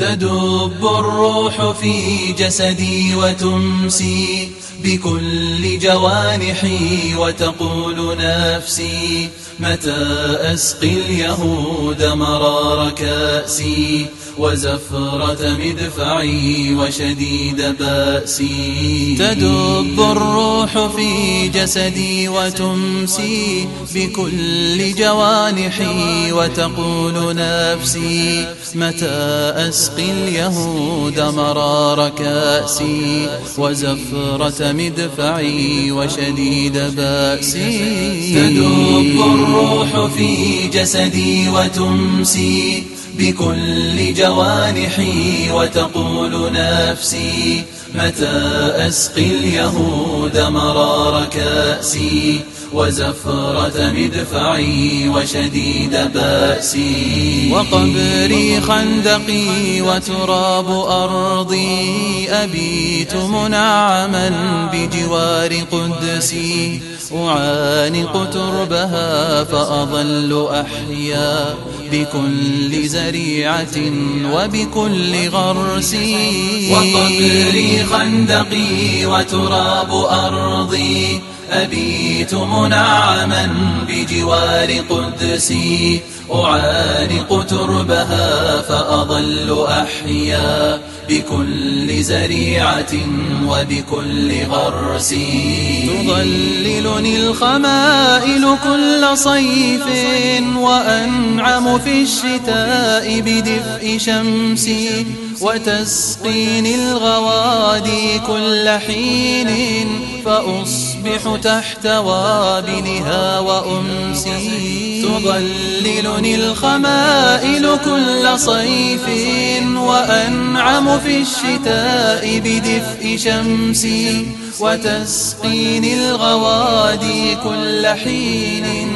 تدب الروح في جسدي وتمسي بكل جوانحي وتقول نفسي متى أسقي اليهود مرار كأسي وزفرة مدفعي وشديد بأسي. تدب الروح في جسدي وتمسي بكل جوانحي وتقول نفسي متى أسقي اليهود مرار كأسي؟ وزفرة مدفعي وشديد بأسي. تدب الروح في جسدي وتمسي بكل جوانحي وتقول نفسي متى أسقي اليهود مرار كأسي؟ وزفرة مدفعي وشديد بأسي. وقبري خندقي وتراب أرضي. أبيت منعما بجوار قدسي أعانق تربها فأظل أحيا بكل زريعة وبكل غرس وقبري خندقي وتراب أرضي أبيت منعما بجوار قدسي أعانق تربها فأظل أحيا بكل زريعة وبكل غرس. تظللني الخمائل كل صيف وأنعم في الشتاء بدفء شمسي وتسقيني الغوادي كل حين فأصبح تحت وابلها وأمسي. تظللني الخمائل كل صيف وأنعم في الشتاء بدفء شمسي وتسقيني الغوادي كل حين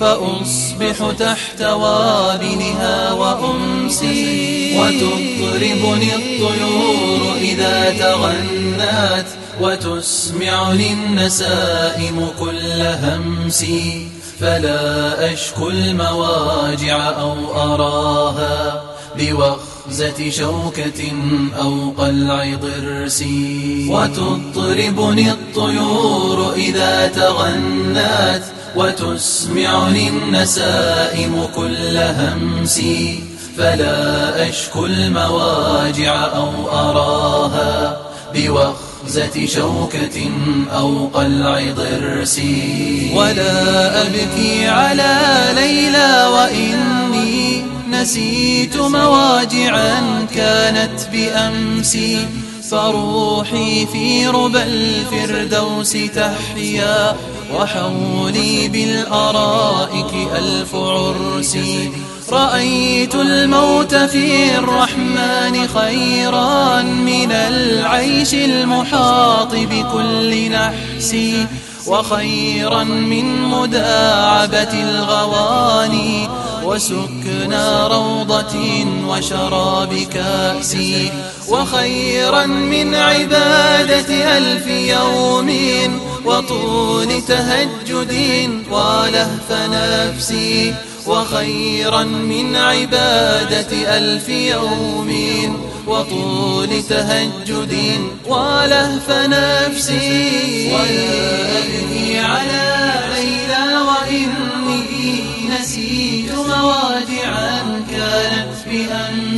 فأصبح تحت وابنها وأمسي وتطربني الطيور إذا تغنت وتسمعني النسائم كل همسي فلا أشكو المواجع أو أراها بوخزة شوكة أو قلع ضرس. وتطربني الطيور إذا تغنت وتسمعني النسائم كل همسي فلا أشكو المواجع أو أراها بوخزة شوكة أو قلع ضرس. ولا أبكي على ليلى وإني نسيت مواجعا كانت بأمسي فروحي في ربى الفردوس تحيا وحولي بالأرائك ألف عرس. رأيت الموت في الرحمن خيرا من العيش المحاط بكل نحس وخيرا من مداعبة الغواني. وسكنى روضة وشراب كأس وخيرا من عبادة ألف يوم وطول تهجد ولهف نفسي وخيرا من عبادة ألف يوم وطول تهجد ولهف نفسي ولا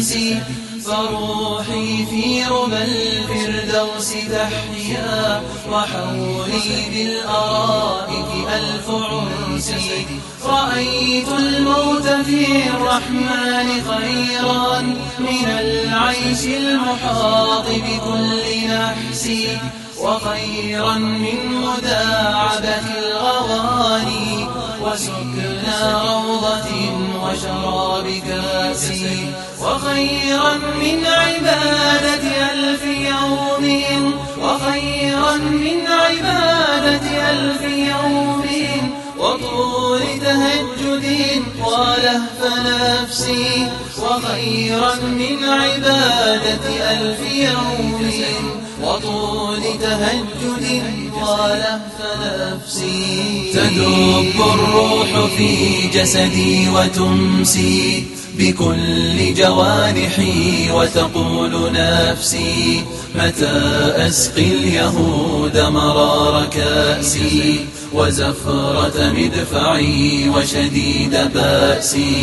بأمسي فروحي في ربى الفردوس تحيا وحولي بالأرائك ألف عرس رأيت الموت في الرحمن خيرا من العيش المحاط بكل نحس وخيرا من مداعبة الغواني وسكنى روضة وشراب كاس وخيرا من عبادة ألف يوم وخيرا من عبادة ألف يوم وطول تهجد ولهف نفسي وخيرا من عبادة ألف يوم وطول تهجد ولهف نفسي. تدب الروح في جسدي وتمسي بكل جوانحي وتقول نفسي متى أسقي اليهود مرار كأسي وزفرة مدفعي وشديد بأسي.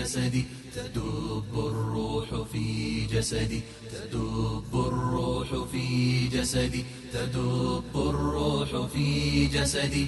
جسدي تدب الروح في جسدي تدب الروح في جسدي تدب الروح في جسدي.